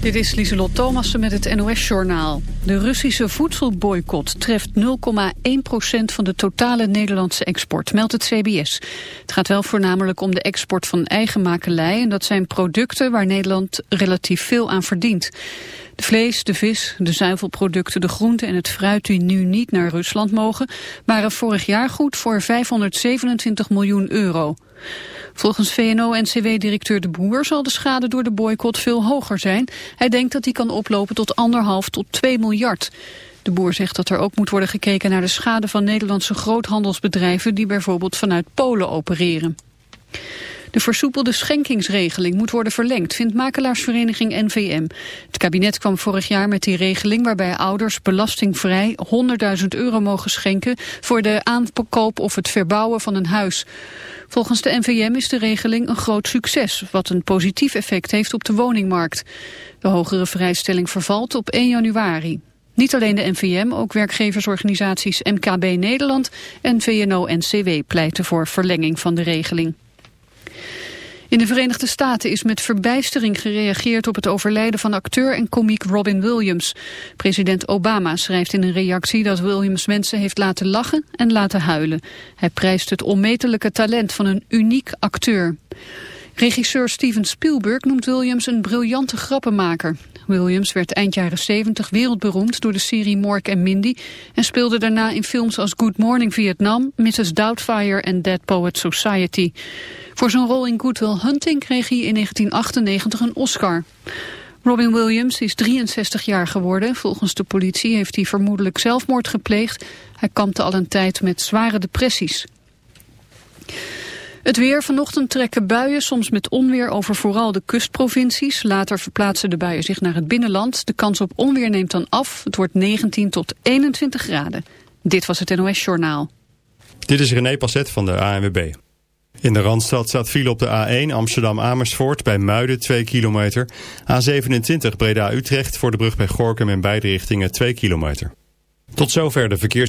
Dit is Lieselot Thomassen met het NOS-journaal. De Russische voedselboycott treft 0,1% van de totale Nederlandse export, meldt het CBS. Het gaat wel voornamelijk om de export van eigen makelij... en dat zijn producten waar Nederland relatief veel aan verdient. De vlees, de vis, de zuivelproducten, de groenten en het fruit die nu niet naar Rusland mogen... waren vorig jaar goed voor 527 miljoen euro. Volgens VNO-NCW-directeur De Boer zal de schade door de boycott veel hoger zijn. Hij denkt dat die kan oplopen tot anderhalf tot 2 miljard. De Boer zegt dat er ook moet worden gekeken naar de schade van Nederlandse groothandelsbedrijven die bijvoorbeeld vanuit Polen opereren. De versoepelde schenkingsregeling moet worden verlengd, vindt makelaarsvereniging NVM. Het kabinet kwam vorig jaar met die regeling waarbij ouders belastingvrij 100.000 euro mogen schenken voor de aankoop of het verbouwen van een huis. Volgens de NVM is de regeling een groot succes, wat een positief effect heeft op de woningmarkt. De hogere vrijstelling vervalt op 1 januari. Niet alleen de NVM, ook werkgeversorganisaties MKB Nederland en VNO-NCW pleiten voor verlenging van de regeling. In de Verenigde Staten is met verbijstering gereageerd op het overlijden van acteur en komiek Robin Williams. President Obama schrijft in een reactie dat Williams mensen heeft laten lachen en laten huilen. Hij prijst het onmetelijke talent van een uniek acteur. Regisseur Steven Spielberg noemt Williams een briljante grappenmaker. Williams werd eind jaren 70 wereldberoemd door de serie Mork en Mindy... en speelde daarna in films als Good Morning Vietnam, Mrs. Doubtfire en Dead Poet Society. Voor zijn rol in Good Will Hunting kreeg hij in 1998 een Oscar. Robin Williams is 63 jaar geworden. Volgens de politie heeft hij vermoedelijk zelfmoord gepleegd. Hij kampte al een tijd met zware depressies. Het weer. Vanochtend trekken buien, soms met onweer over vooral de kustprovincies. Later verplaatsen de buien zich naar het binnenland. De kans op onweer neemt dan af. Het wordt 19 tot 21 graden. Dit was het NOS Journaal. Dit is René Passet van de ANWB. In de Randstad staat file op de A1 Amsterdam-Amersfoort bij Muiden 2 kilometer. A27 Breda-Utrecht voor de brug bij Gorkum in beide richtingen 2 kilometer. Tot zover de verkeers...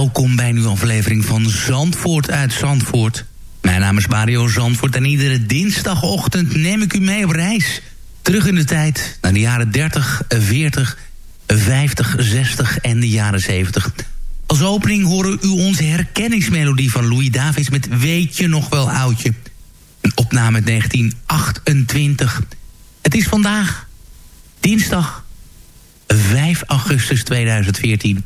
Welkom bij een nieuwe aflevering van Zandvoort uit Zandvoort. Mijn naam is Mario Zandvoort en iedere dinsdagochtend neem ik u mee op reis. Terug in de tijd naar de jaren 30, 40, 50, 60 en de jaren 70. Als opening horen u onze herkenningsmelodie van Louis Davids met Weet je nog wel oudje. Een opname uit 1928. Het is vandaag dinsdag 5 augustus 2014.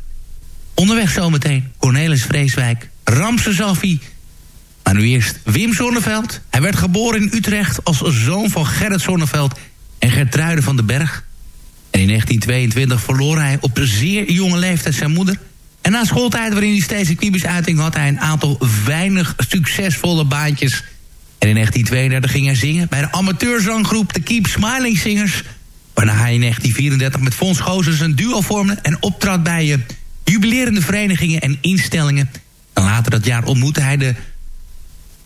Onderweg zometeen Cornelis Vreeswijk, Ramse Zaffi. Maar nu eerst Wim Zonneveld. Hij werd geboren in Utrecht als zoon van Gerrit Zonneveld en Gertruide van den Berg. En in 1922 verloor hij op zeer jonge leeftijd zijn moeder. En na schooltijd waarin hij steeds een kniebus uiting... had hij een aantal weinig succesvolle baantjes. En in 1932 ging hij zingen bij de amateurzanggroep de Keep Smiling Singers... waarna hij in 1934 met Fons Gozes een duo vormde... en optrad bij uh, jubilerende verenigingen en instellingen. En later dat jaar ontmoette hij de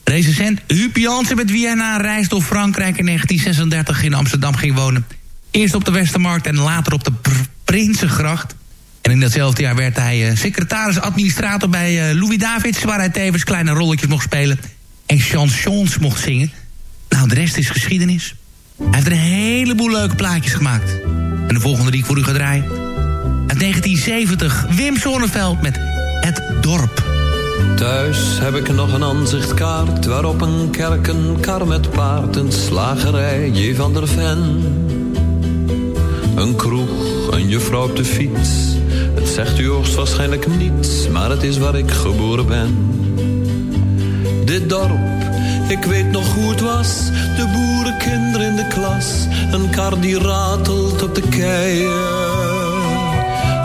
recensent Huub met wie hij na een reis door Frankrijk in 1936 in Amsterdam ging wonen... Eerst op de Westermarkt en later op de Pr Prinsengracht. En in datzelfde jaar werd hij uh, secretaris-administrator bij uh, Louis Davids... waar hij tevens kleine rolletjes mocht spelen en chansons mocht zingen. Nou, de rest is geschiedenis. Hij heeft er een heleboel leuke plaatjes gemaakt. En de volgende die ik voor u ga draaien... Uit 1970, Wim Sonneveld met Het Dorp. Thuis Thuis heb ik nog een aanzichtkaart waarop een kerk, een kar met paard, een slagerij, J. van der Ven. Een kroeg, een juffrouw op de fiets. Het zegt u hoogstwaarschijnlijk niets, maar het is waar ik geboren ben. Dit dorp, ik weet nog hoe het was, de boerenkinderen in de klas. Een kar die ratelt op de keien.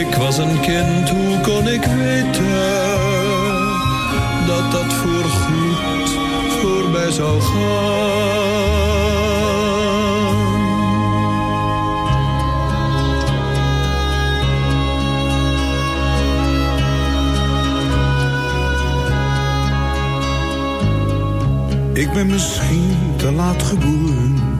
Ik was een kind, hoe kon ik weten dat dat voorgoed voorbij zou gaan? Ik ben misschien te laat geboren.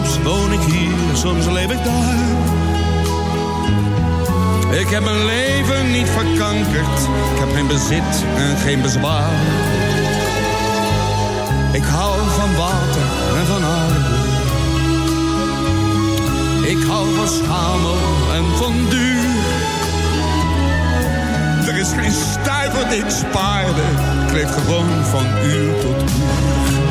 woon ik hier, soms leef ik daar. Ik heb mijn leven niet verkankerd, ik heb geen bezit en geen bezwaar. Ik hou van water en van aarde. Ik hou van schamel en van duur. Er is geen stuiver ik spaarde. Ik leef gewoon van uur tot uur.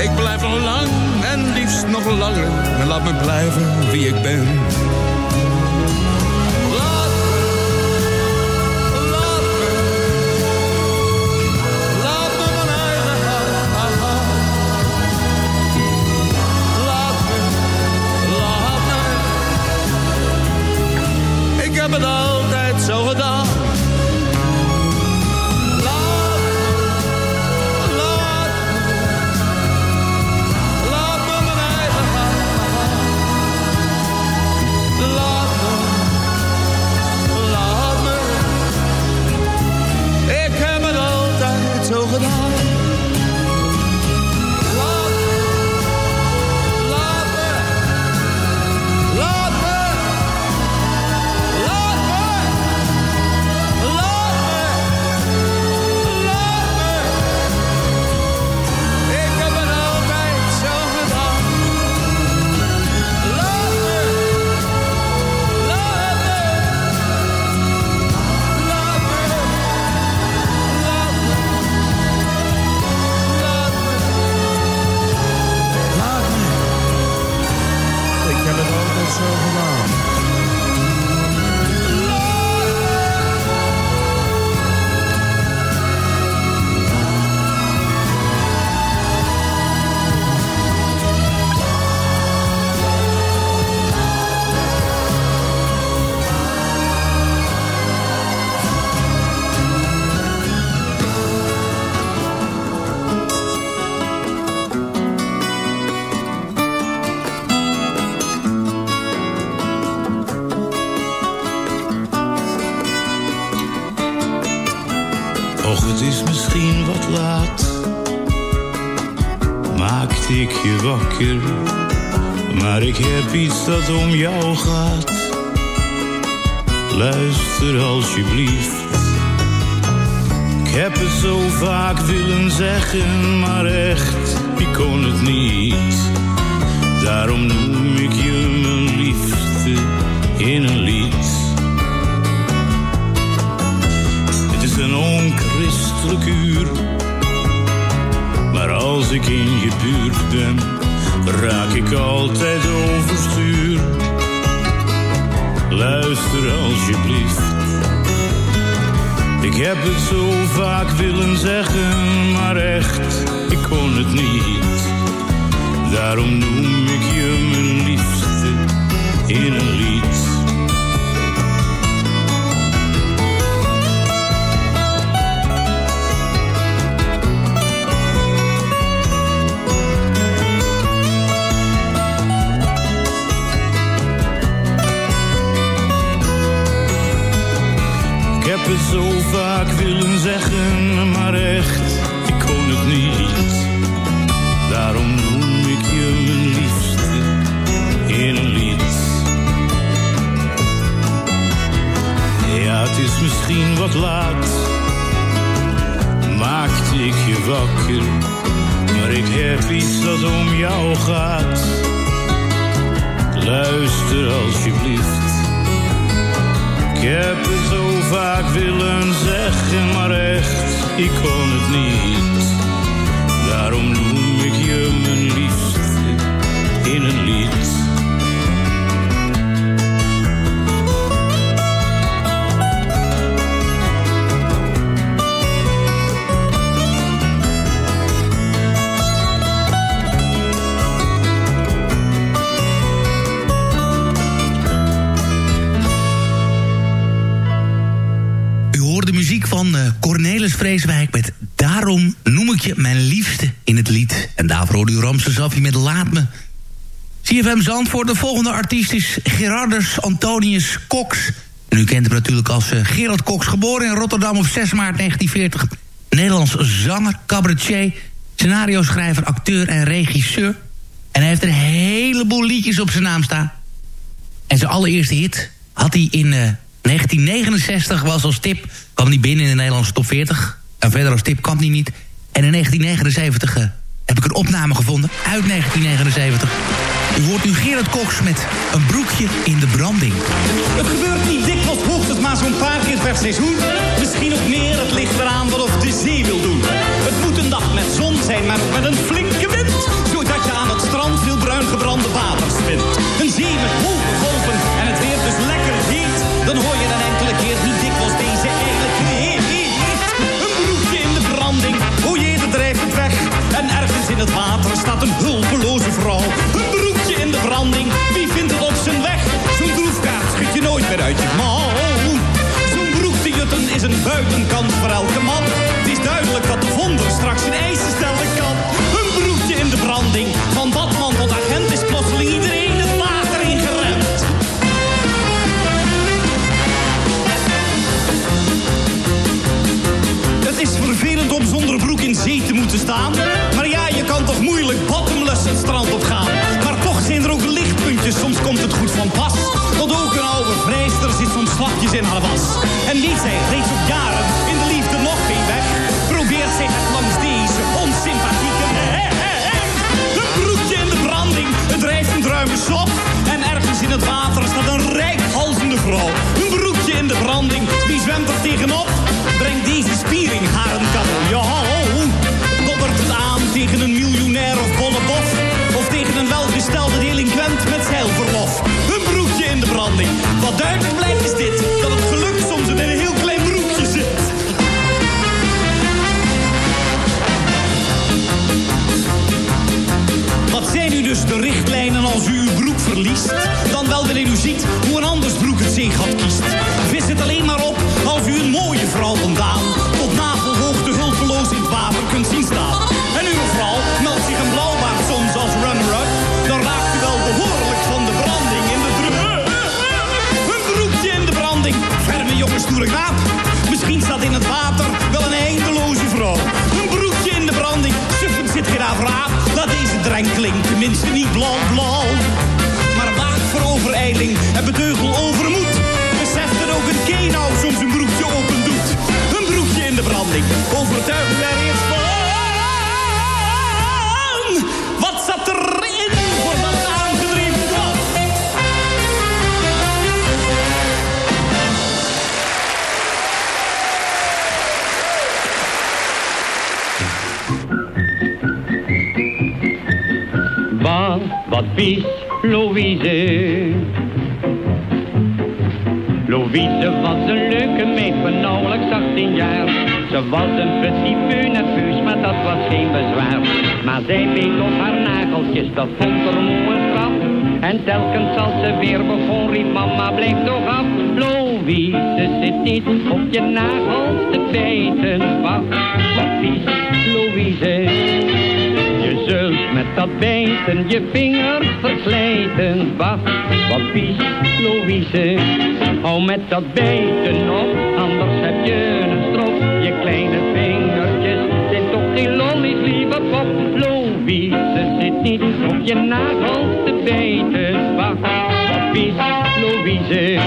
Ik blijf nog lang en liefst nog langer. En laat me blijven wie ik ben. In je buurt raak ik altijd overstuur. Luister alsjeblieft. Ik heb het zo vaak willen zeggen, maar echt, ik kon het niet. Daarom noem ik je mijn liefste in een lied. Vaak willen zeggen, maar echt, ik kon het niet. Daarom noem ik je mijn liefste in een lied. Ja, het is misschien wat laat, maakte ik je wakker. Maar ik heb iets dat om jou gaat. Luister alsjeblieft. Ik heb het zo vaak willen zeggen, maar echt, ik kon het niet. Daarom noem ik je mijn liefde in een lied. Cornelis Vreeswijk met Daarom noem ik je mijn liefste in het lied. En daarvoor hoorde u Ramses Zafje met Laat me. CFM Zandvoort, de volgende artiest is Gerardus Antonius Cox. En u kent hem natuurlijk als uh, Gerard Cox, geboren in Rotterdam op 6 maart 1940. Nederlands zanger, cabaretier, scenario-schrijver, acteur en regisseur. En hij heeft een heleboel liedjes op zijn naam staan. En zijn allereerste hit had hij in uh, 1969, was als tip... kwam hij binnen in de Nederlandse top 40. En verder als tip kwam hij niet. En in 1979 uh, heb ik een opname gevonden, uit 1979. U hoort nu Gerard Cox met een broekje in de branding. Het gebeurt niet dikwijls hoogstens maar zo'n paar keer per seizoen. Misschien ook meer, het ligt eraan wat of de zee wil doen. Het moet een dag met zon zijn, maar met een flinke wind. Zodat je aan het strand veel bruin gebrande waters vindt. Een zee met hoge Dan hoor je dan enkele keer niet dikwijls deze eigenlijk heet. Een broekje in de branding, jee, dat drijft het weg. En ergens in het water staat een hulpeloze vrouw. Een broekje in de branding, wie vindt het op zijn weg? Zo'n droefkaart schud je nooit meer uit je mouw. Zo'n broek te jutten is een buitenkant voor elke man. Het is duidelijk dat de vonder straks een stellen zee te moeten staan. Maar ja, je kan toch moeilijk bottomless het strand op gaan. Maar toch zijn er ook lichtpuntjes, soms komt het goed van pas. Want ook een oude vrijster zit soms slapjes in haar was. En wie zij reeds op jaren in de liefde nog geen weg. Probeert zich het langs deze onsympathieke miljonair of bollebof. Of tegen een welgestelde delinquent met zeilverlof. Een broekje in de branding. Wat duidelijk blijkt is dit, dat het geluk soms in een heel klein broekje zit. Wat zijn nu dus de richtlijnen als u uw broek verliest? Dan wel wanneer u ziet drenkeling tenminste niet blauw-blauw. Maar Wat, vies, Louise. Louise was een leuke meid van nauwelijks 18 jaar. Ze was een peu nerveus, maar dat was geen bezwaar. Maar zij beet op haar nageltjes, dat vond er moe een grap. En telkens als ze weer begon, mama, blijf toch af. Louise, zit niet op je nagels te bijten. Wat, vies, met dat bijten je vinger verslijten. Wacht, wat vies, Louise. Hou met dat bijten op, anders heb je een strop. Je kleine vingertjes zijn toch geen lollies, lieve pop. Louise zit niet op je nagels te bijten. Wacht, wat vies, Louise.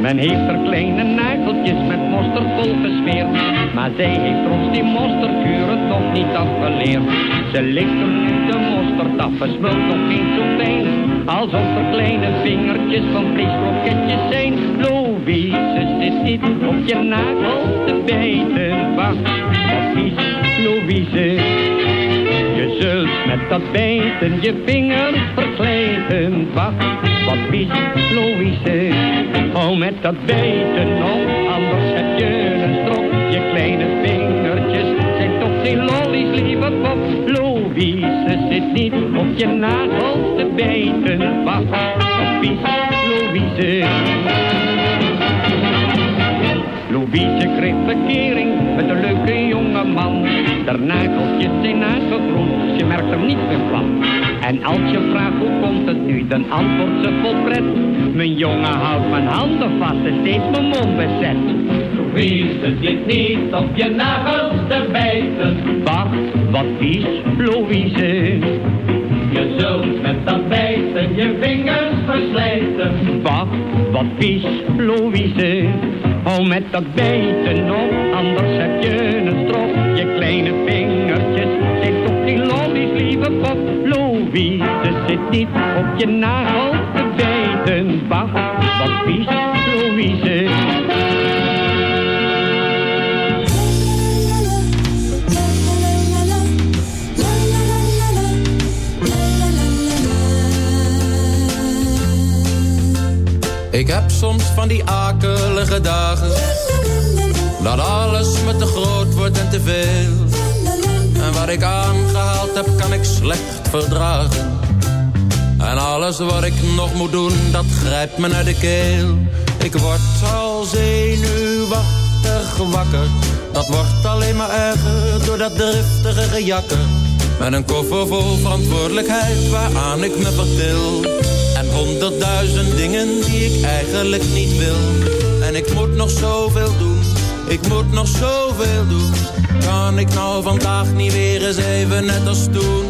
Men heeft er kleine nageltjes met mosterd vol gesmeerd. Maar zij heeft ons die mosterdkuren toch niet afgeleerd. Ze ligt nu de mosterd af, en smult nog geen zo fijn. Alsof er kleine vingertjes van vleeskroketjes zijn. Louise zit niet op je nagels te bijten. Wacht, vies, Louise. Je zult met dat bijten je vinger verslijten. Wacht, wat vies, Louise. Hou met dat bijten op, geen lollies, lieve pop. Louise zit niet op je nagels te bijten. Wacht, wat vies, Louise. verkering met een leuke jonge man. De nageltjes zijn nagelgroend, je merkt er niets meer van. En als je vraagt hoe komt het nu, dan antwoordt ze vol pret. Mijn jongen houdt mijn handen vast en steeds mijn mond bezet. Louise zit niet op je nagels te bijten. Wacht, wat vies, Louise. Je zult met dat bijten je vingers verslijten. Wacht, wat vies, Louise. Hou met dat bijten op, anders heb je een strop. Je kleine vingertjes zijn toch geen lollies, lieve pop. Louise zit niet op je nagels te bijten. Wacht, wat vies, Louise. Heb soms van die akelige dagen. Dat alles me te groot wordt en te veel. En wat ik aangehaald heb kan ik slecht verdragen. En alles wat ik nog moet doen dat grijpt me naar de keel. Ik word al zenuwachtig wakker. Dat wordt alleen maar erger door dat driftige gejakker. Met een koffer vol verantwoordelijkheid waaraan ik me vertil en honderdduizend dingen die ik eigenlijk niet wil. En ik moet nog zoveel doen, ik moet nog zoveel doen. Kan ik nou vandaag niet weer eens even net als toen?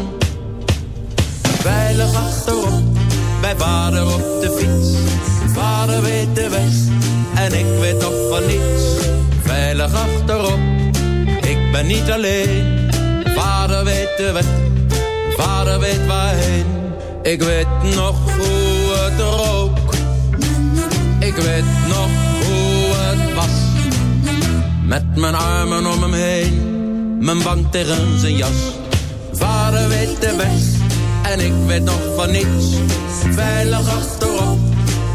Veilig achterop, bij vader op de fiets. Vader weet de weg en ik weet nog van niets. Veilig achterop, ik ben niet alleen. Vader weet de weg, vader weet waarheen. Ik weet nog hoe het rook. Ik weet nog hoe het was. Met mijn armen om hem heen. Mijn bank tegen zijn jas. Vader weet de weg. En ik weet nog van niets. Veilig achterop.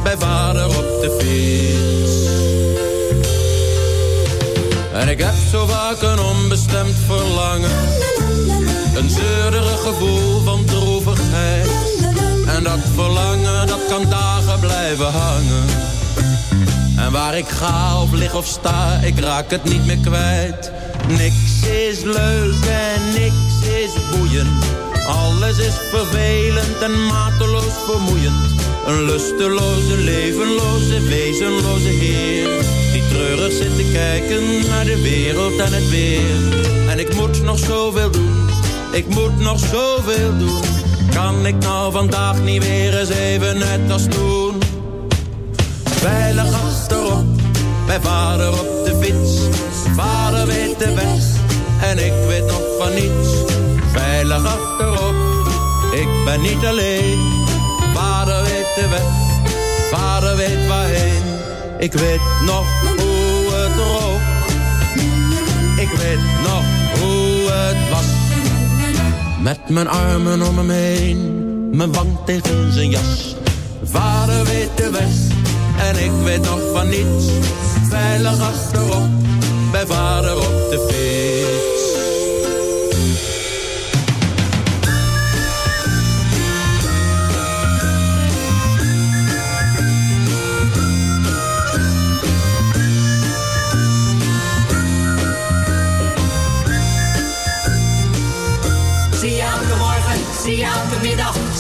Bij vader op de fiets. En ik heb zo vaak een onbestemd verlangen. Een zeurig gevoel van droevigheid. En dat verlangen, dat kan dagen blijven hangen. En waar ik ga of lig of sta, ik raak het niet meer kwijt. Niks is leuk en niks is boeiend. Alles is vervelend en mateloos vermoeiend. Een lusteloze, levenloze, wezenloze heer. Die treurig zit te kijken naar de wereld en het weer. En ik moet nog zoveel doen, ik moet nog zoveel doen. Kan ik nou vandaag niet weer eens even net als toen? Veilig achterop, bij vader op de fiets. Vader weet de weg en ik weet nog van niets. Veilig achterop, ik ben niet alleen. Vader weet de weg, vader weet waarheen. Ik weet nog hoe het rook. Ik weet nog hoe het was. Met mijn armen om hem heen, mijn wang tegen zijn jas. Vader weet de weg en ik weet nog van niets. Veilig achterop, bij vader op de fiets.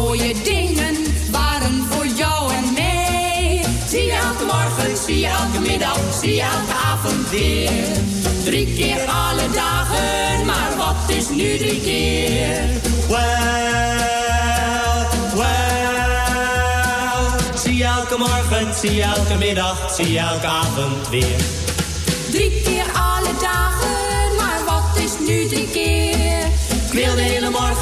Mooie dingen waren voor jou en mij. Zie je elke morgen, zie je elke middag, zie je elke avond weer. Drie keer alle dagen, maar wat is nu drie keer? Well, well. Zie je elke morgen, zie je elke middag, zie je elke avond weer.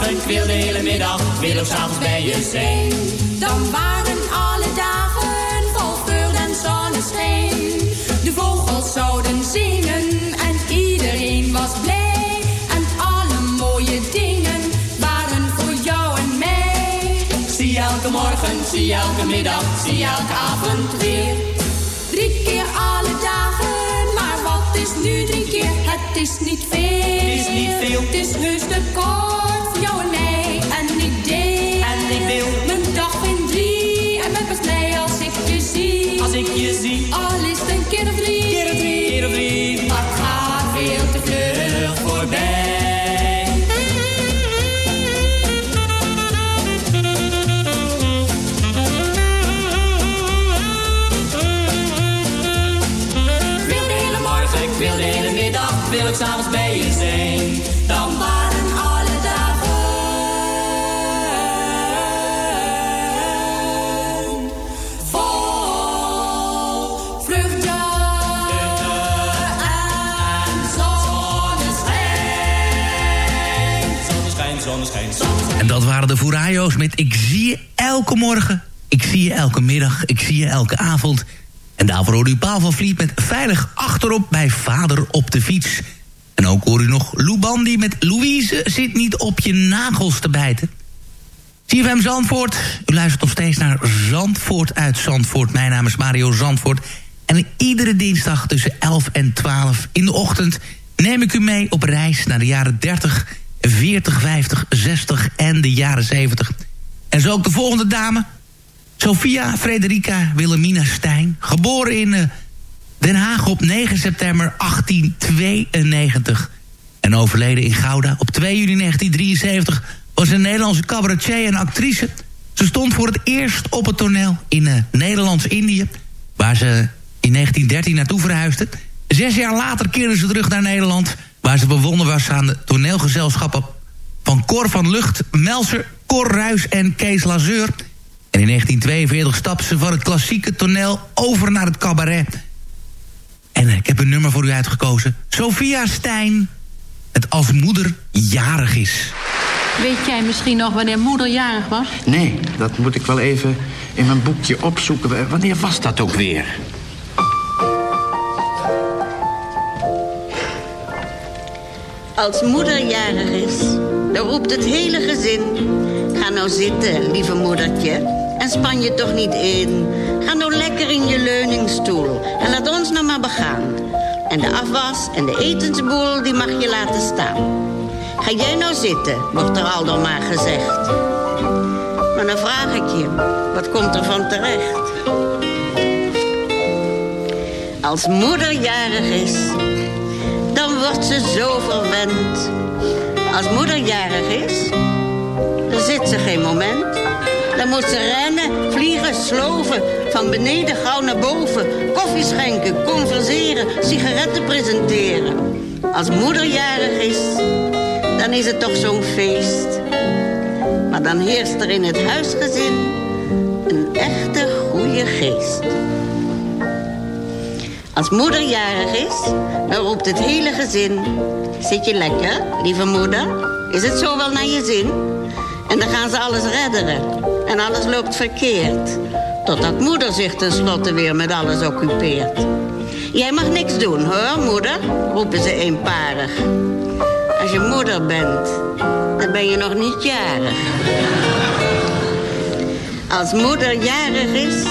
Ik wil de hele middag, wil ook s'avonds bij je zijn. Dan waren alle dagen vol vreugde en zonneschijn. De vogels zouden zingen en iedereen was blij. En alle mooie dingen waren voor jou en mij. Zie elke morgen, zie elke middag, zie elke avond weer. Drie keer alle dagen, maar wat is nu drie keer? Het is niet veel. Het is niet veel. Het is heus te kort ik s'avonds bij je zijn. Dan waren alle dagen vol vreugde en zonneschijn. Zonneschijn, zonneschijn, zonneschijn. En dat waren de Furayo's met Ik zie je elke morgen. Ik zie je elke middag. Ik zie je elke avond. En daarvoor hoorde u Paul van Vliet met Veilig achterop bij Vader op de fiets. En ook hoor u nog Lou Bandy met Louise zit niet op je nagels te bijten. CFM Zandvoort. U luistert nog steeds naar Zandvoort uit Zandvoort. Mijn naam is Mario Zandvoort. En iedere dinsdag tussen 11 en 12 in de ochtend... neem ik u mee op reis naar de jaren 30, 40, 50, 60 en de jaren 70. En zo ook de volgende dame... Sophia Frederica Wilhelmina Stijn. Geboren in eh, Den Haag op 9 september 1892. En overleden in Gouda op 2 juni 1973... was een Nederlandse cabaretier en actrice. Ze stond voor het eerst op het toneel in eh, Nederlands-Indië... waar ze in 1913 naartoe verhuisde. Zes jaar later keerde ze terug naar Nederland... waar ze bewonnen was aan de toneelgezelschappen... van Cor van Lucht, Melser, Cor Ruis en Kees Lazeur... En in 1942 stapte ze van het klassieke toneel over naar het cabaret. En ik heb een nummer voor u uitgekozen. Sophia Stijn, het als moeder jarig is. Weet jij misschien nog wanneer moeder jarig was? Nee, dat moet ik wel even in mijn boekje opzoeken. Wanneer was dat ook weer? Als moeder jarig is, dan roept het hele gezin... Ga nou zitten, lieve moedertje, en span je toch niet in. Ga nou lekker in je leuningstoel en laat ons nou maar begaan. En de afwas en de etensboel, die mag je laten staan. Ga jij nou zitten, wordt er al dan maar gezegd. Maar dan vraag ik je, wat komt er van terecht? Als moeder jarig is, dan wordt ze zo verwend. Als moeder jarig is, dan zit ze geen moment. Dan moet ze rennen, vliegen, sloven, van beneden gauw naar boven. Koffie schenken, converseren, sigaretten presenteren. Als moeder jarig is, dan is het toch zo'n feest. Maar dan heerst er in het huisgezin een echte goede geest. Als moeder jarig is, dan roept het hele gezin... Zit je lekker, lieve moeder? Is het zo wel naar je zin? En dan gaan ze alles redderen. En alles loopt verkeerd. Totdat moeder zich tenslotte weer met alles occupeert. Jij mag niks doen, hoor, moeder, roepen ze eenparig. Als je moeder bent, dan ben je nog niet jarig. Als moeder jarig is,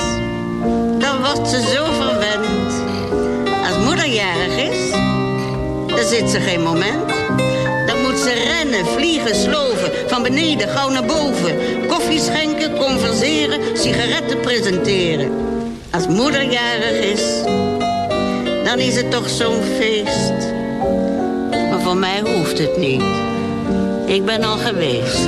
dan wordt ze zo verwend. Als moeder jarig is, dan zit ze geen moment. Ze rennen, vliegen, sloven, van beneden gauw naar boven. Koffie schenken, converseren, sigaretten presenteren. Als moeder jarig is, dan is het toch zo'n feest. Maar voor mij hoeft het niet. Ik ben al geweest.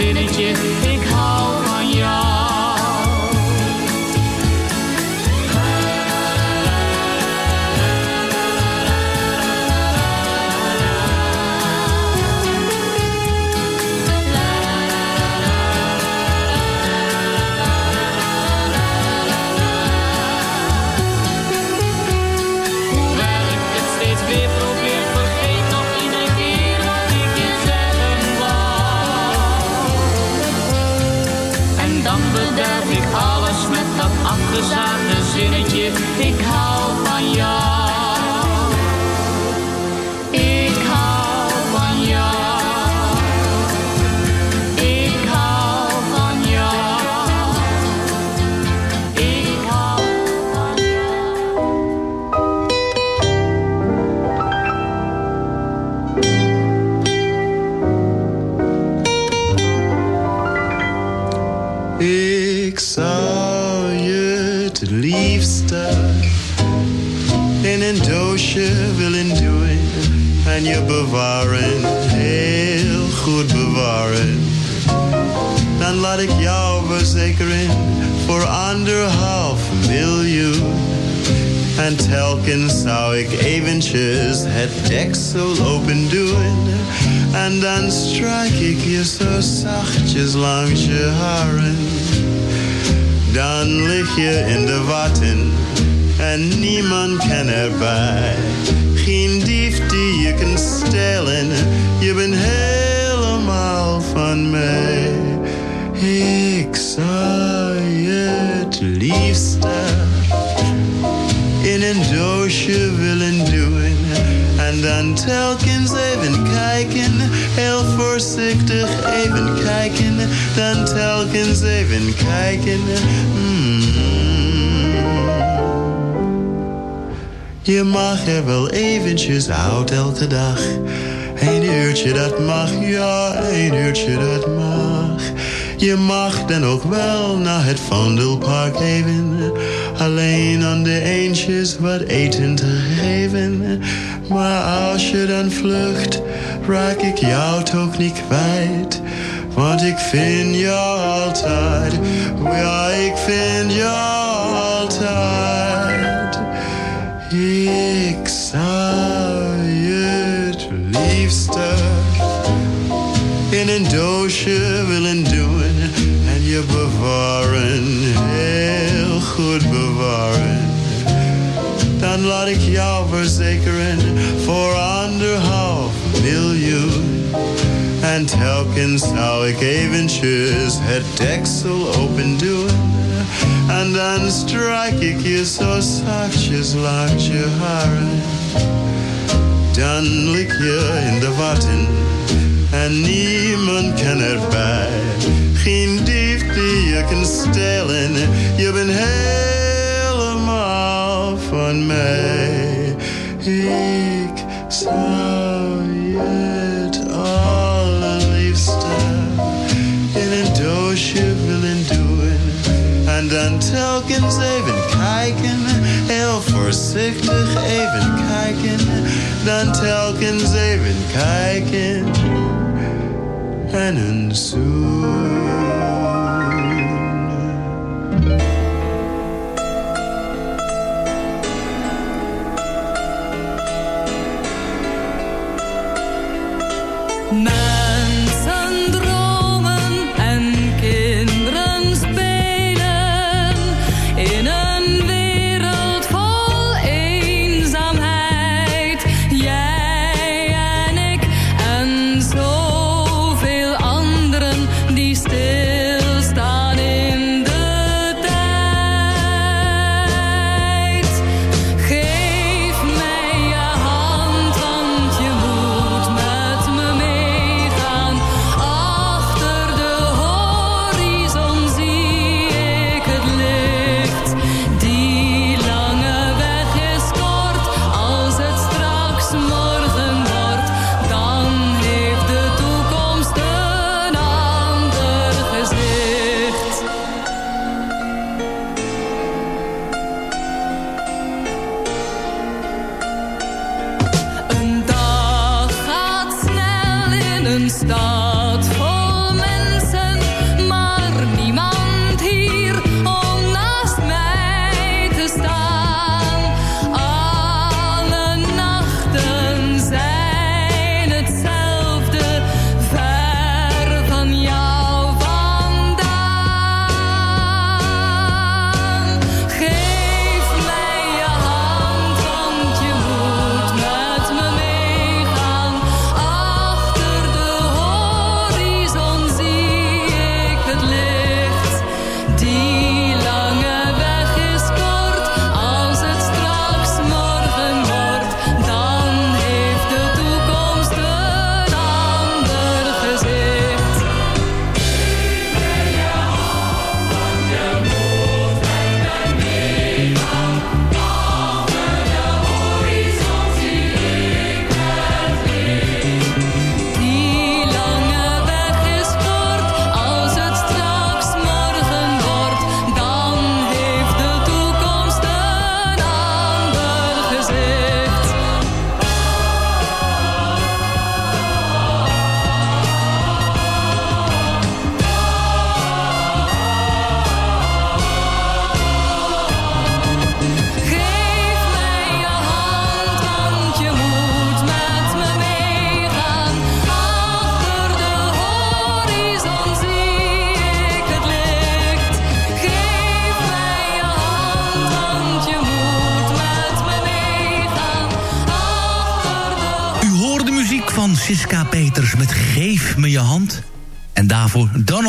zinnetje. En telkens even kijken, heel voorzichtig even kijken. Dan telkens even kijken. Mm. Je mag er wel eventjes uit elke dag. Een uurtje dat mag, ja, een uurtje dat mag. Je mag dan ook wel naar het Vondelpark even. Alleen aan de eentjes wat eten te geven. Maar als je dan vlucht, raak ik jou toch niet kwijt. Want ik vind jou altijd, ja, ik vind jou altijd. Ik zou je het liefste in een doosje willen doen en je bewaren, heel goed bewaren. dan laat ik jou verzekeren voor anderhalf miljoen. En telkens zou ik eventjes het deksel open doen. En dan strijk ik je zo zachtjes langs je haren. Dan lik je in de watten en niemand kan erbij. Geen dief die je kan stelen, je bent helemaal van mij. Telkens even kijken, heel voorzichtig even kijken. Dan telkens even kijken en een zoen.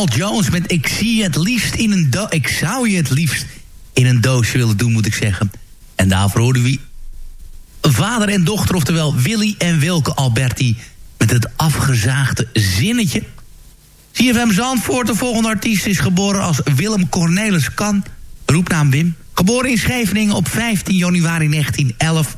Jones met Ik zie je het liefst in een doos. Ik zou je het liefst in een doosje willen doen, moet ik zeggen. En daarvoor hoorden we vader en dochter, oftewel Willy en Wilke Alberti... met het afgezaagde zinnetje. CFM Zandvoort, de volgende artiest, is geboren als Willem Cornelis Kan. Roepnaam Wim. Geboren in Scheveningen op 15 januari 1911.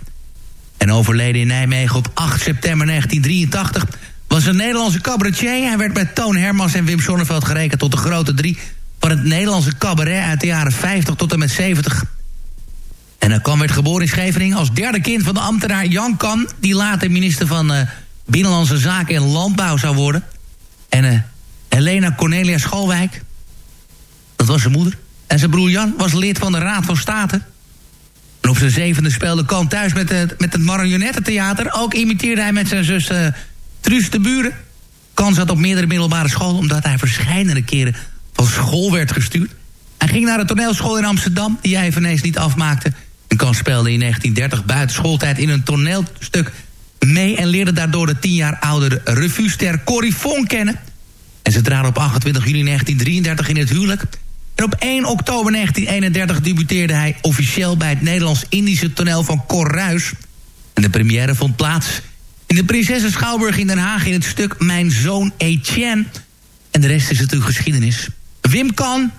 En overleden in Nijmegen op 8 september 1983... was een Nederlandse cabaretier. Hij werd met Toon Hermans en Wim Sonneveld gerekend tot de grote drie... van het Nederlandse cabaret uit de jaren 50 tot en met 70. En hij kwam werd geboren in Scheveningen als derde kind van de ambtenaar Jan Kan... die later minister van eh, Binnenlandse Zaken en Landbouw zou worden. En eh, Helena Cornelia Schalwijk, dat was zijn moeder. En zijn broer Jan was lid van de Raad van State... En op zijn zevende speelde Kan thuis met het, met het marionettentheater. Ook imiteerde hij met zijn zus eh Truus de Buren. Kan zat op meerdere middelbare scholen... omdat hij verschillende keren van school werd gestuurd. Hij ging naar de toneelschool in Amsterdam... die hij eveneens niet afmaakte. En Kan speelde in 1930 buitenschooltijd in een toneelstuk mee... en leerde daardoor de tien jaar oudere revuester Corrie kennen. En ze traden op 28 juni 1933 in het huwelijk... En op 1 oktober 1931 debuteerde hij officieel bij het Nederlands-Indische toneel van Cor Ruis. En de première vond plaats in de Prinsessen Schouwburg in Den Haag in het stuk Mijn Zoon Etienne. En de rest is natuurlijk geschiedenis. Wim Kan,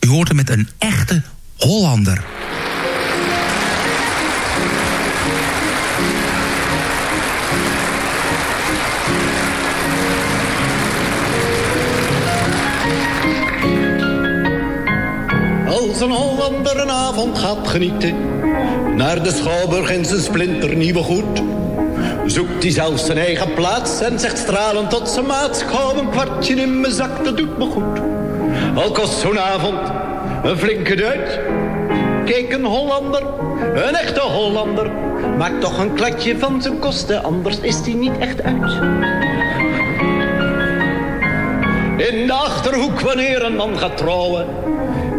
u hoort hem met een echte Hollander. Als een Hollander een avond gaat genieten... naar de Schouwburg in zijn splinternieuwe goed... zoekt hij zelfs zijn eigen plaats en zegt stralend tot zijn maat... Kom een kwartje in mijn zak, dat doet me goed. Al kost zo'n avond een flinke duit. Kijk, een Hollander, een echte Hollander... maakt toch een klatje van zijn kosten, anders is hij niet echt uit. In de Achterhoek, wanneer een man gaat trouwen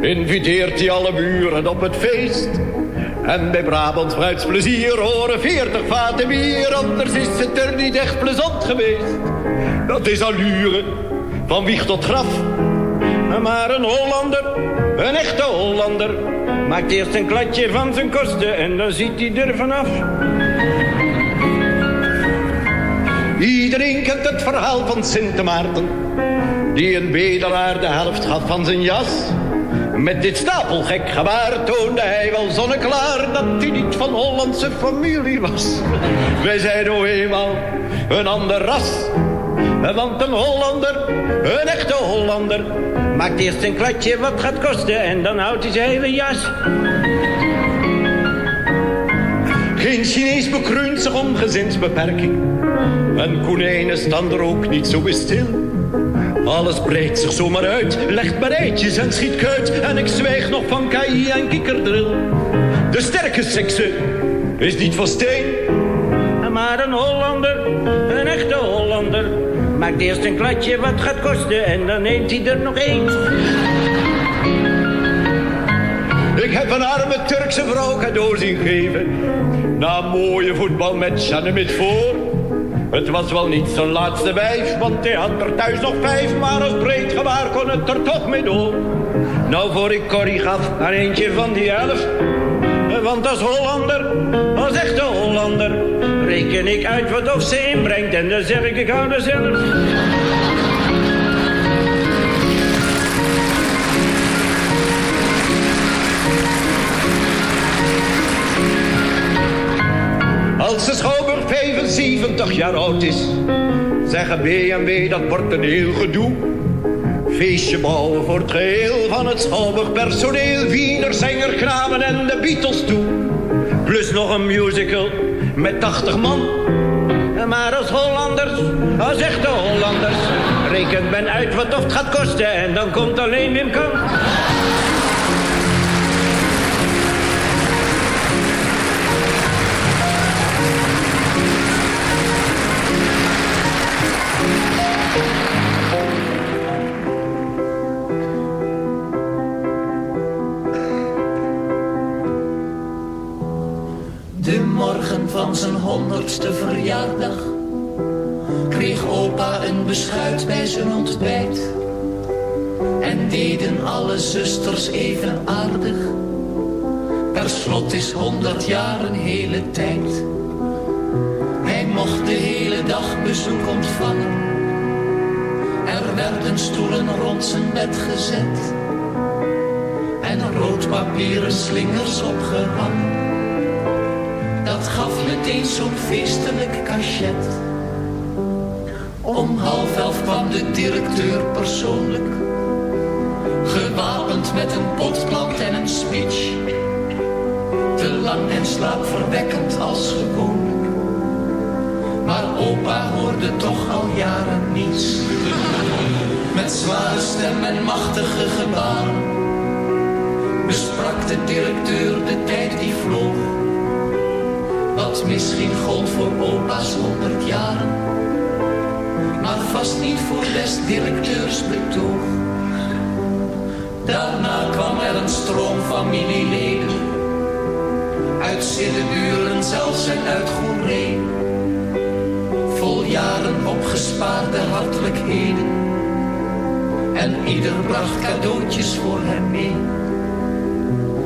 inviteert hij alle buren op het feest. En bij Brabant plezier horen veertig vaten bier, anders is het er niet echt plezant geweest. Dat is allure, van wieg tot graf. Maar een Hollander, een echte Hollander, maakt eerst een kladje van zijn kosten en dan ziet hij er vanaf. Iedereen kent het verhaal van Sint Maarten, die een bedelaar de helft gaf van zijn jas. Met dit stapelgek gebaar toonde hij wel zonneklaar dat hij niet van Hollandse familie was. Wij zijn nou eenmaal een ander ras. Want een Hollander, een echte Hollander, maakt eerst een kladje wat gaat kosten en dan houdt hij zijn hele jas. Geen Chinees bekruint zich om gezinsbeperking. En konijnen staan er ook niet zo stil. Alles breidt zich zomaar uit, legt bereidjes en schiet kuit. En ik zwijg nog van KI en kikkerdril. De sterke sekse is niet van steen. Maar een Hollander, een echte Hollander. Maakt eerst een kladje wat gaat kosten en dan neemt hij er nog één. Ik heb een arme Turkse vrouw cadeau zien geven. Na mooie voetbal met Janne voor. Het was wel niet zijn laatste wijf, want hij had er thuis nog vijf. Maar als breed gebaar kon het er toch mee door. Nou, voor ik Corrie gaf aan eentje van die elf. Want als Hollander, als echte Hollander, reken ik uit wat of ze inbrengt. En dan zeg ik, ik hou er zelf. Als de Schouwburg 75 jaar oud is, zeggen BMW dat wordt een heel gedoe. Feestje bouwen voor het geheel van het Schouwburg personeel, Wiener, Zanger, Graven en de Beatles toe. Plus nog een musical met 80 man. Maar als Hollanders, als echte Hollanders, rekent men uit wat of het gaat kosten en dan komt alleen Wim Kamp. Van zijn honderdste verjaardag kreeg opa een beschuit bij zijn ontbijt. En deden alle zusters even aardig. Per slot is honderd jaar een hele tijd. Hij mocht de hele dag bezoek ontvangen. Er werden stoelen rond zijn bed gezet. En roodpapieren slingers opgehangen. Dat gaf meteen zo'n feestelijk cachet. Om half elf kwam de directeur persoonlijk. Gewapend met een potplant en een speech. Te lang en slaapverwekkend als gewoonlijk. Maar opa hoorde toch al jaren niets. Met zware stem en machtige gebaren. Besprak de directeur de tijd die vloog. Misschien gold voor opa's honderd jaren. Maar vast niet voor des directeurs betoog. Daarna kwam er een stroom familieleden. Uit Siddeburen zelfs en uit Goeree. Vol jaren opgespaarde hartelijkheden. En ieder bracht cadeautjes voor hem mee.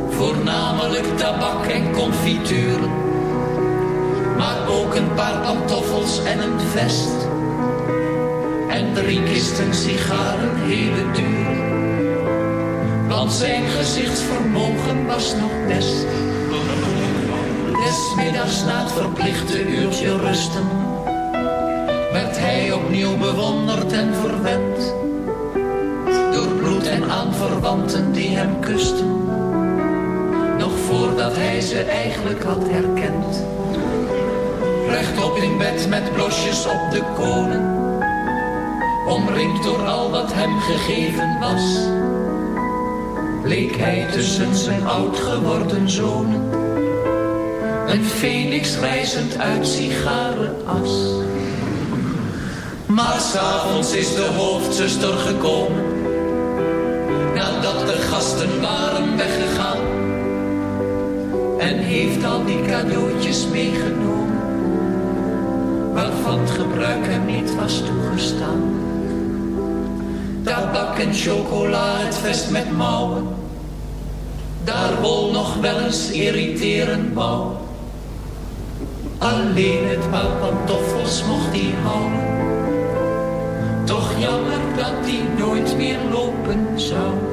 Voornamelijk tabak en confituren. Maar ook een paar pantoffels en een vest. En drie kisten sigaren, hele duur. Want zijn gezichtsvermogen was nog best. Desmiddags na het verplichte uurtje rusten. Werd hij opnieuw bewonderd en verwend. Door bloed en aanverwanten die hem kusten nog voordat hij ze eigenlijk had herkend. Rechtop in bed met blosjes op de konen, omringd door al wat hem gegeven was, bleek hij tussen zijn oud geworden zonen, een feniks reizend uit sigarenas. Maar s'avonds is de hoofdzuster gekomen, nadat de gasten waren weggegaan. En heeft al die cadeautjes meegenomen, het gebruik hem niet was toegestaan. Tabak en chocola, het vest met mouwen, daar wol nog wel eens irriterend bouw. Alleen het paar pantoffels mocht hij houden, toch jammer dat hij nooit meer lopen zou.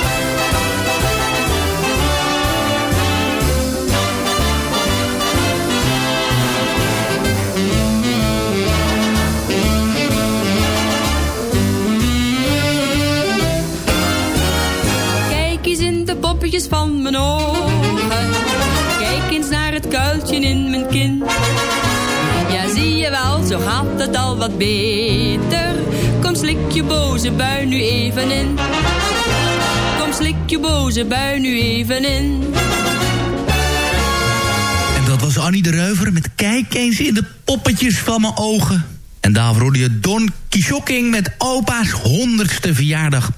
Van mijn ogen. Kijk eens naar het kuiltje in mijn kin. Ja, zie je wel, zo gaat het al wat beter. Kom, slik je boze bui nu even in. Kom, slik je boze bui nu even in. En dat was Annie de Reuver met Kijk eens in de poppetjes van mijn ogen. En daarvoor hoorde je Don Quixoting met opa's honderdste verjaardag.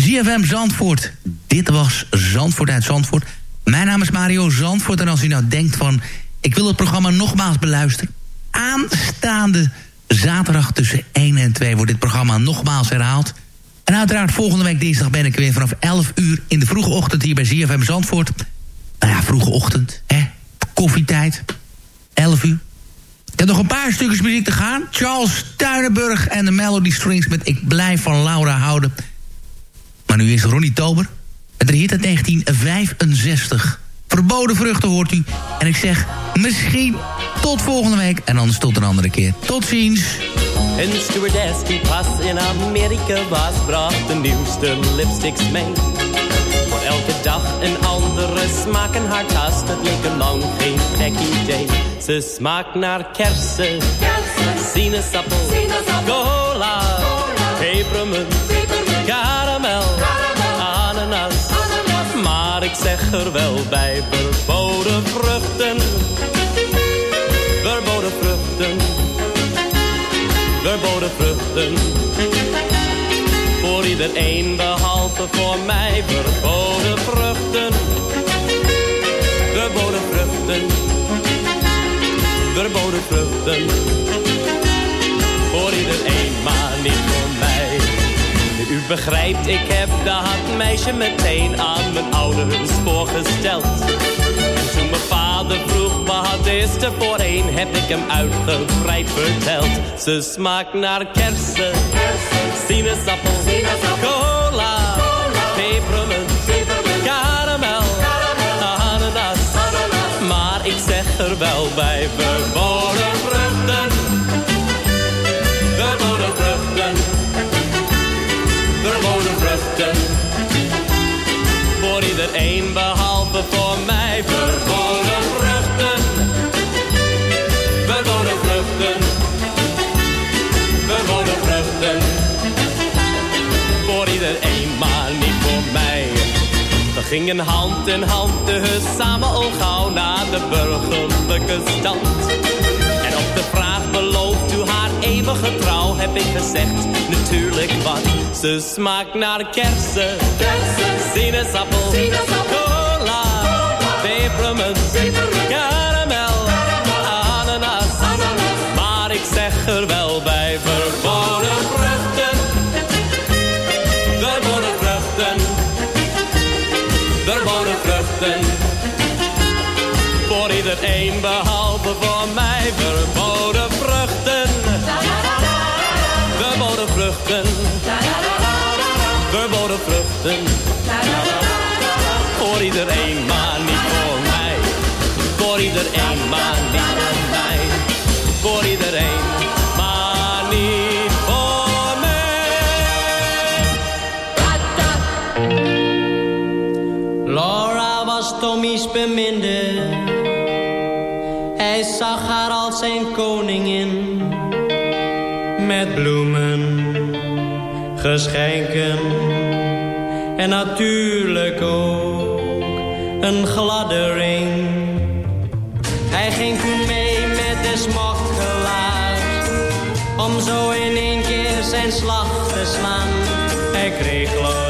ZFM Zandvoort. Dit was Zandvoort uit Zandvoort. Mijn naam is Mario Zandvoort. En als u nou denkt van... ik wil het programma nogmaals beluisteren. Aanstaande zaterdag tussen 1 en 2 wordt dit programma nogmaals herhaald. En uiteraard volgende week dinsdag ben ik weer vanaf 11 uur... in de vroege ochtend hier bij ZFM Zandvoort. Nou ja, vroege ochtend, hè. Koffietijd. 11 uur. Ik heb nog een paar stukjes muziek te gaan. Charles Tuinenburg en de Melody Strings met Ik blijf van Laura houden. Maar nu is Ronnie Tober. Het er hit uit 1965. Verboden vruchten hoort u. En ik zeg misschien tot volgende week. En anders tot een andere keer. Tot ziens. Een stewardess die pas in Amerika was, bracht de nieuwste lipsticks mee. Voor elke dag een andere smaak en haar tast, het leek een lang geen gek idee. Ze smaakt naar kersen, sinaasappel, cola, pepermunt, er wel bij, verboden vruchten, verboden vruchten verboden vruchten. Voor iedereen behalve voor mij verboden vruchten. Verboden vruchten. Verboden vruchten. Begrijpt, ik heb dat meisje meteen aan mijn ouders voorgesteld. En toen mijn vader vroeg wat is er voorheen, heb ik hem uitgebreid verteld. Ze smaakt naar kersen, sinaasappel, cola, pepermunt, karamel, ananas. Maar ik zeg er wel bij, verboden gingen hand in hand dus samen al gauw naar de burgerlijke stand. En op de vraag belooft u haar eeuwige trouw? heb ik gezegd, natuurlijk wat. Ze smaakt naar kersen, sinaasappel, cola, pepermunt, karamel, ananas. Maar ik zeg er wel bij, verboden Iedereen behalve voor mij, verboden vruchten. Verboden vruchten. Verboden vruchten. Geschenken en natuurlijk ook een gladde ring. Hij ging toen mee met de smokkelaar om zo in één keer zijn slag te slaan. Hij kreeg Laura